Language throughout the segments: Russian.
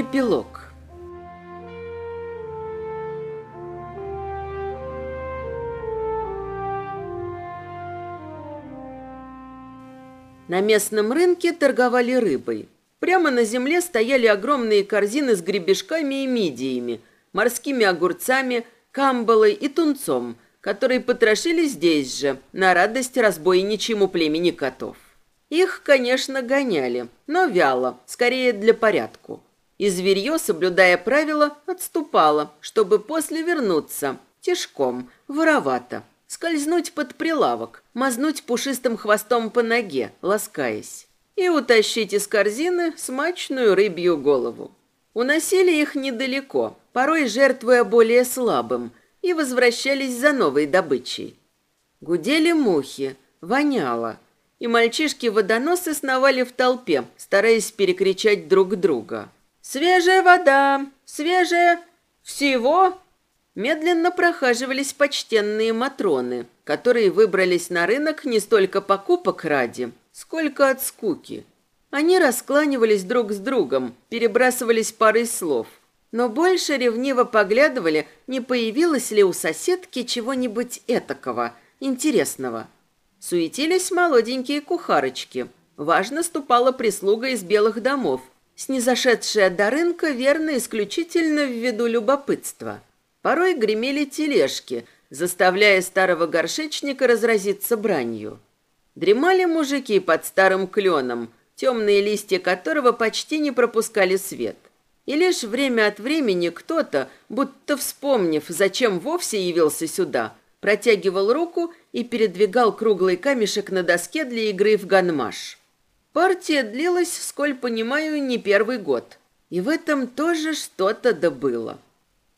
Эпилог На местном рынке торговали рыбой. Прямо на земле стояли огромные корзины с гребешками и мидиями, морскими огурцами, камбалой и тунцом, которые потрошили здесь же, на радость разбойничьему племени котов. Их, конечно, гоняли, но вяло, скорее для порядку. И зверье, соблюдая правила, отступало, чтобы после вернуться, тишком, воровато, скользнуть под прилавок, мазнуть пушистым хвостом по ноге, ласкаясь, и утащить из корзины смачную рыбью голову. Уносили их недалеко, порой жертвуя более слабым, и возвращались за новой добычей. Гудели мухи, воняло, и мальчишки-водоносы сновали в толпе, стараясь перекричать друг друга. «Свежая вода! Свежая! Всего!» Медленно прохаживались почтенные матроны, которые выбрались на рынок не столько покупок ради, сколько от скуки. Они раскланивались друг с другом, перебрасывались парой слов, но больше ревниво поглядывали, не появилось ли у соседки чего-нибудь этакого, интересного. Суетились молоденькие кухарочки. Важно ступала прислуга из белых домов, снизошедшая до рынка верно исключительно в виду любопытства. Порой гремели тележки, заставляя старого горшечника разразиться бранью. Дремали мужики под старым кленом, темные листья которого почти не пропускали свет. И лишь время от времени кто-то, будто вспомнив, зачем вовсе явился сюда, протягивал руку и передвигал круглый камешек на доске для игры в ганмаш. Партия длилась, сколь понимаю, не первый год. И в этом тоже что-то добыло.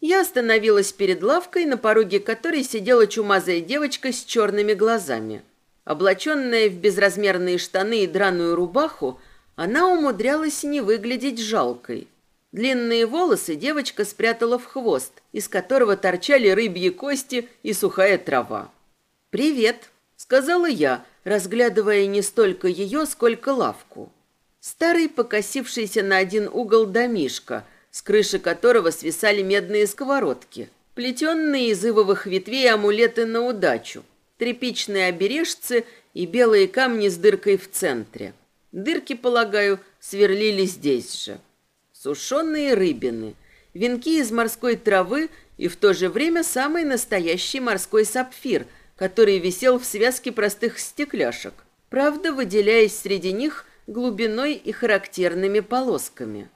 Я остановилась перед лавкой, на пороге которой сидела чумазая девочка с черными глазами. Облаченная в безразмерные штаны и драную рубаху, она умудрялась не выглядеть жалкой. Длинные волосы девочка спрятала в хвост, из которого торчали рыбьи кости и сухая трава. «Привет», — сказала я, разглядывая не столько ее, сколько лавку. Старый, покосившийся на один угол домишка — с крыши которого свисали медные сковородки, плетенные из ивовых ветвей амулеты на удачу, тряпичные обережцы и белые камни с дыркой в центре. Дырки, полагаю, сверлили здесь же. Сушеные рыбины, венки из морской травы и в то же время самый настоящий морской сапфир, который висел в связке простых стекляшек, правда, выделяясь среди них глубиной и характерными полосками.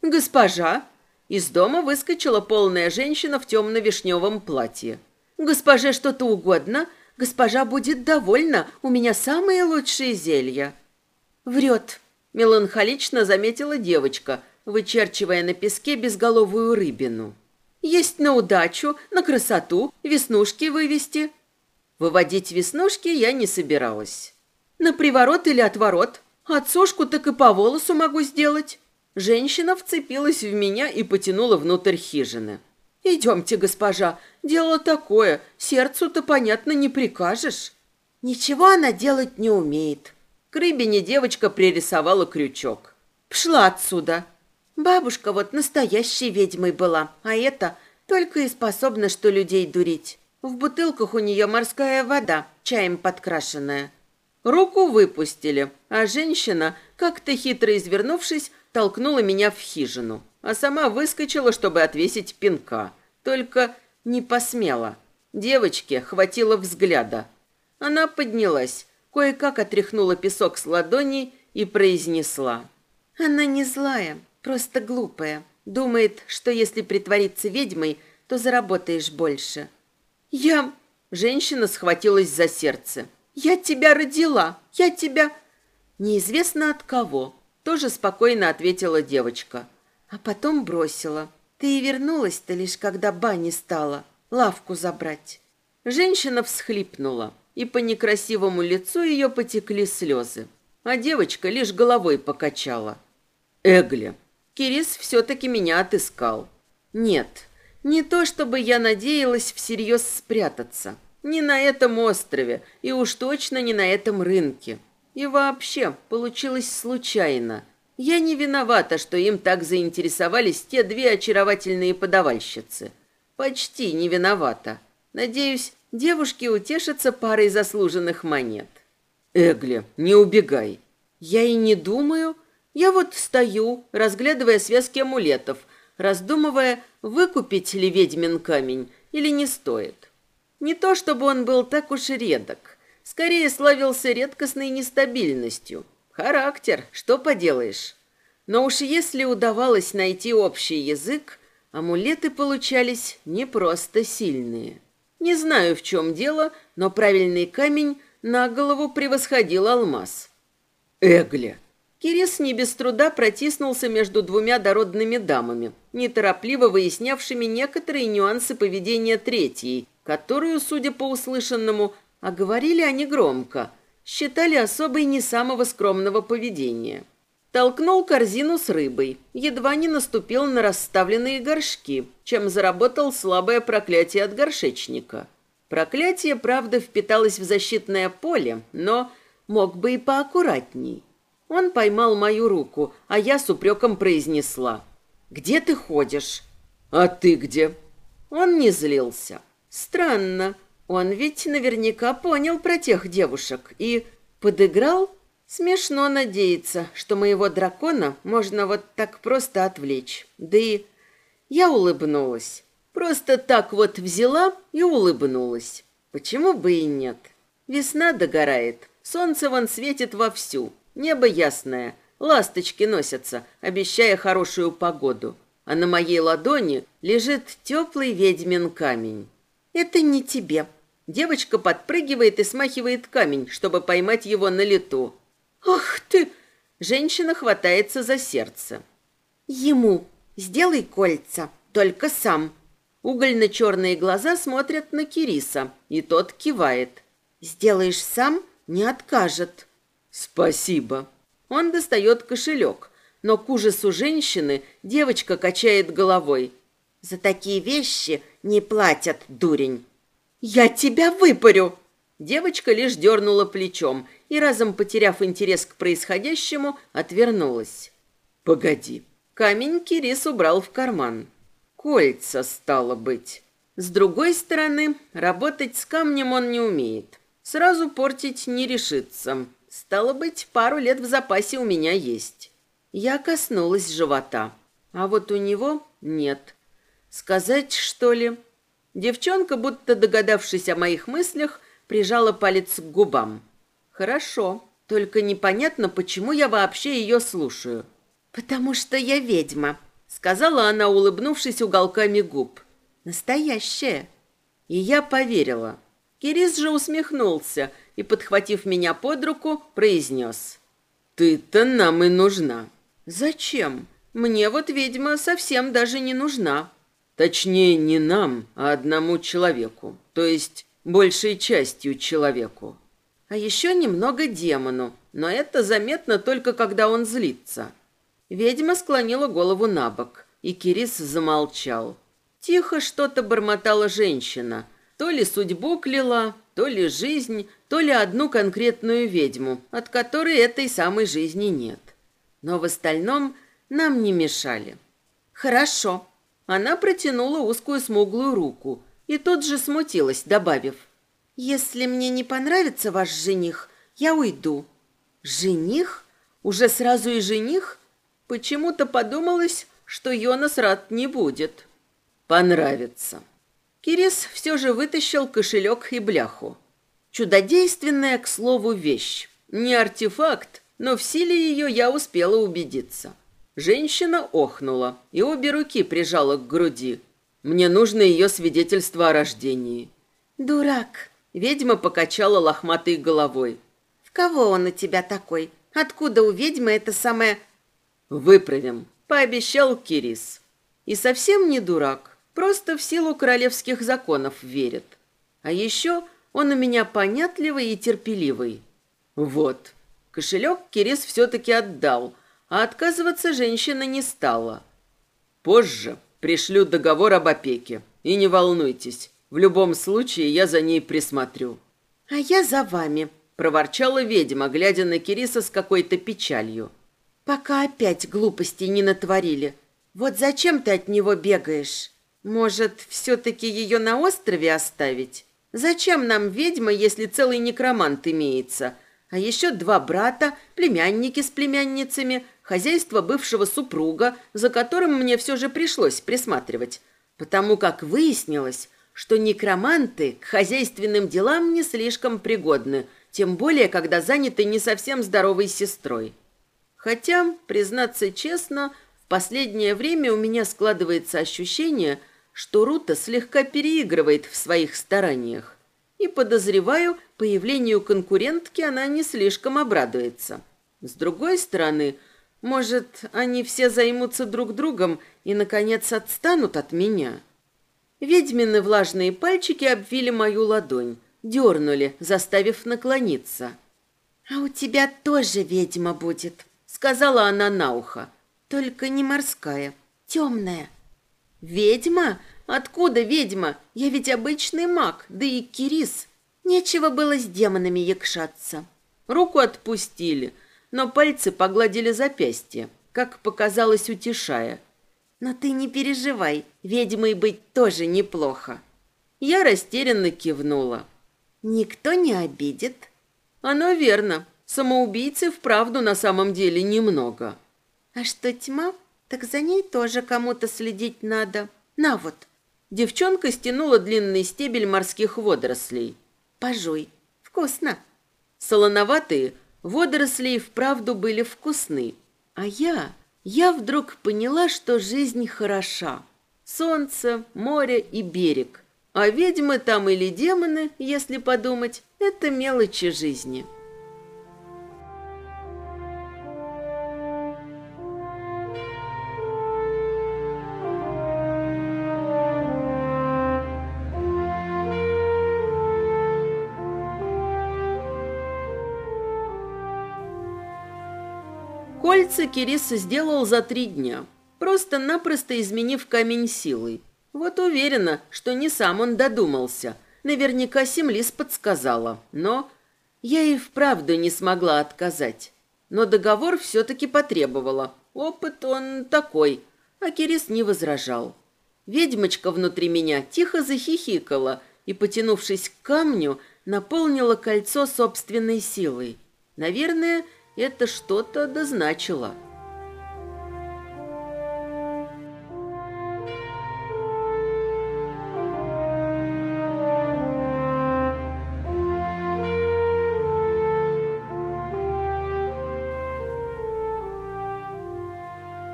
«Госпожа!» Из дома выскочила полная женщина в темно-вишневом платье. «Госпоже что-то угодно? Госпожа будет довольна. У меня самые лучшие зелья». «Врет», — меланхолично заметила девочка, вычерчивая на песке безголовую рыбину. «Есть на удачу, на красоту, веснушки вывести». Выводить веснушки я не собиралась. «На приворот или отворот? Отсошку так и по волосу могу сделать». Женщина вцепилась в меня и потянула внутрь хижины. «Идемте, госпожа, дело такое, сердцу-то, понятно, не прикажешь». «Ничего она делать не умеет». К рыбине девочка пририсовала крючок. «Пшла отсюда». Бабушка вот настоящей ведьмой была, а это только и способна, что людей дурить. В бутылках у нее морская вода, чаем подкрашенная. Руку выпустили, а женщина, как-то хитро извернувшись, толкнула меня в хижину, а сама выскочила, чтобы отвесить пинка. Только не посмела. Девочке хватило взгляда. Она поднялась, кое-как отряхнула песок с ладоней и произнесла. «Она не злая, просто глупая. Думает, что если притвориться ведьмой, то заработаешь больше». «Я...» Женщина схватилась за сердце. «Я тебя родила! Я тебя...» Неизвестно от кого, тоже спокойно ответила девочка. А потом бросила. Ты и вернулась-то лишь когда бани стала. Лавку забрать. Женщина всхлипнула, и по некрасивому лицу ее потекли слезы. А девочка лишь головой покачала. Эгли. Кирис все-таки меня отыскал. Нет, не то чтобы я надеялась всерьез спрятаться. Не на этом острове, и уж точно не на этом рынке. И вообще, получилось случайно. Я не виновата, что им так заинтересовались те две очаровательные подавальщицы. Почти не виновата. Надеюсь, девушки утешатся парой заслуженных монет. Эгли, не убегай. Я и не думаю. Я вот стою, разглядывая связки амулетов, раздумывая, выкупить ли ведьмин камень или не стоит. Не то чтобы он был так уж редок. Скорее славился редкостной нестабильностью. Характер, что поделаешь. Но уж если удавалось найти общий язык, Амулеты получались не просто сильные. Не знаю, в чем дело, но правильный камень на голову превосходил алмаз. Эгля! Кирис не без труда протиснулся между двумя дородными дамами, неторопливо выяснявшими некоторые нюансы поведения третьей, которую, судя по услышанному, а они громко, считали особой не самого скромного поведения. Толкнул корзину с рыбой, едва не наступил на расставленные горшки, чем заработал слабое проклятие от горшечника. Проклятие, правда, впиталось в защитное поле, но мог бы и поаккуратней. Он поймал мою руку, а я с упреком произнесла. «Где ты ходишь?» «А ты где?» Он не злился. Странно, он ведь наверняка понял про тех девушек и подыграл Смешно надеяться, что моего дракона можно вот так просто отвлечь. Да и я улыбнулась. Просто так вот взяла и улыбнулась. Почему бы и нет? Весна догорает, солнце вон светит вовсю, небо ясное, ласточки носятся, обещая хорошую погоду. А на моей ладони лежит теплый ведьмин камень. Это не тебе. Девочка подпрыгивает и смахивает камень, чтобы поймать его на лету. «Ах ты!» Женщина хватается за сердце. «Ему сделай кольца, только сам». Угольно-черные глаза смотрят на Кириса, и тот кивает. «Сделаешь сам, не откажет». «Спасибо». Он достает кошелек, но к ужасу женщины девочка качает головой. «За такие вещи не платят, дурень». «Я тебя выпарю!» Девочка лишь дернула плечом и, разом потеряв интерес к происходящему, отвернулась. «Погоди». Камень Кирис убрал в карман. Кольца, стало быть. С другой стороны, работать с камнем он не умеет. Сразу портить не решится. Стало быть, пару лет в запасе у меня есть. Я коснулась живота. А вот у него нет. Сказать, что ли? Девчонка, будто догадавшись о моих мыслях, прижала палец к губам. Хорошо, только непонятно, почему я вообще ее слушаю. Потому что я ведьма, сказала она, улыбнувшись уголками губ. Настоящая. И я поверила. Кирис же усмехнулся и, подхватив меня под руку, произнес. «Ты-то нам и нужна». «Зачем? Мне вот ведьма совсем даже не нужна». Точнее, не нам, а одному человеку, то есть большей частью человеку а еще немного демону, но это заметно только когда он злится. Ведьма склонила голову на бок, и Кирис замолчал. Тихо что-то бормотала женщина, то ли судьбу кляла, то ли жизнь, то ли одну конкретную ведьму, от которой этой самой жизни нет. Но в остальном нам не мешали. «Хорошо». Она протянула узкую смуглую руку и тут же смутилась, добавив – «Если мне не понравится ваш жених, я уйду». «Жених? Уже сразу и жених?» Почему-то подумалось, что Йонас рад не будет. «Понравится». Кирис все же вытащил кошелек и бляху. Чудодейственная, к слову, вещь. Не артефакт, но в силе ее я успела убедиться. Женщина охнула и обе руки прижала к груди. Мне нужно ее свидетельство о рождении. «Дурак!» Ведьма покачала лохматой головой. «В кого он у тебя такой? Откуда у ведьмы это самое...» «Выправим», — пообещал Кирис. И совсем не дурак, просто в силу королевских законов верит. А еще он у меня понятливый и терпеливый. Вот. Кошелек Кирис все-таки отдал, а отказываться женщина не стала. Позже пришлю договор об опеке. И не волнуйтесь, в любом случае я за ней присмотрю». «А я за вами», — проворчала ведьма, глядя на Кириса с какой-то печалью. пока опять глупостей не натворили. Вот зачем ты от него бегаешь? Может, все-таки ее на острове оставить? Зачем нам ведьма, если целый некромант имеется? А еще два брата, племянники с племянницами, хозяйство бывшего супруга, за которым мне все же пришлось присматривать. Потому как выяснилось, что некроманты к хозяйственным делам не слишком пригодны, тем более, когда заняты не совсем здоровой сестрой. Хотя, признаться честно, в последнее время у меня складывается ощущение, что Рута слегка переигрывает в своих стараниях. И подозреваю, появлению конкурентки она не слишком обрадуется. С другой стороны, может, они все займутся друг другом и, наконец, отстанут от меня. Ведьмины влажные пальчики обвили мою ладонь, дернули, заставив наклониться. «А у тебя тоже ведьма будет», — сказала она на ухо. «Только не морская, темная». «Ведьма? Откуда ведьма? Я ведь обычный маг, да и кирис. Нечего было с демонами якшаться». Руку отпустили, но пальцы погладили запястье, как показалось, утешая. «Но ты не переживай, ведьмой быть тоже неплохо». Я растерянно кивнула. «Никто не обидит?» «Оно верно. Самоубийцы вправду на самом деле немного». «А что тьма? Так за ней тоже кому-то следить надо. На вот». Девчонка стянула длинный стебель морских водорослей. «Пожуй. Вкусно». Солоноватые водоросли вправду были вкусны. А я... Я вдруг поняла, что жизнь хороша. Солнце, море и берег. А ведьмы там или демоны, если подумать, это мелочи жизни». Кольца Кирис сделал за три дня, просто-напросто изменив камень силой. Вот уверена, что не сам он додумался. Наверняка Семлис подсказала, но... Я и вправду не смогла отказать. Но договор все-таки потребовала. Опыт он такой. А Кирис не возражал. Ведьмочка внутри меня тихо захихикала и, потянувшись к камню, наполнила кольцо собственной силой. Наверное, это что-то дозначило.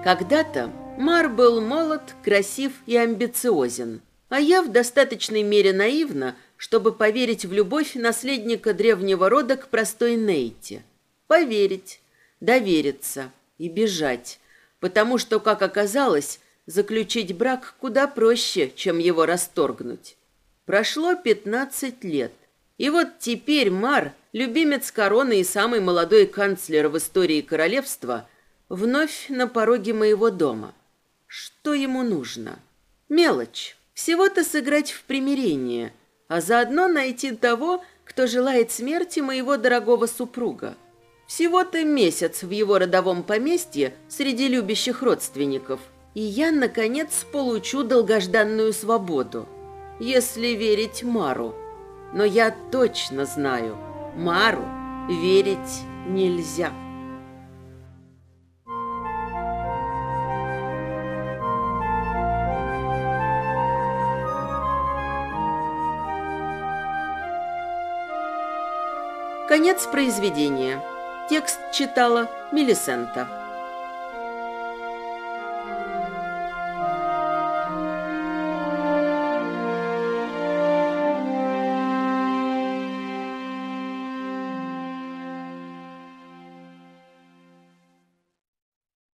Когда-то Мар был молод, красив и амбициозен, а я в достаточной мере наивна, чтобы поверить в любовь наследника древнего рода к простой Нейте – Поверить, довериться и бежать, потому что, как оказалось, заключить брак куда проще, чем его расторгнуть. Прошло пятнадцать лет. И вот теперь Мар, любимец короны и самый молодой канцлер в истории королевства, вновь на пороге моего дома. Что ему нужно? Мелочь. Всего-то сыграть в примирение, а заодно найти того, кто желает смерти моего дорогого супруга. Всего-то месяц в его родовом поместье среди любящих родственников, и я, наконец, получу долгожданную свободу, если верить Мару. Но я точно знаю, Мару верить нельзя. Конец произведения. Текст читала Мелисента.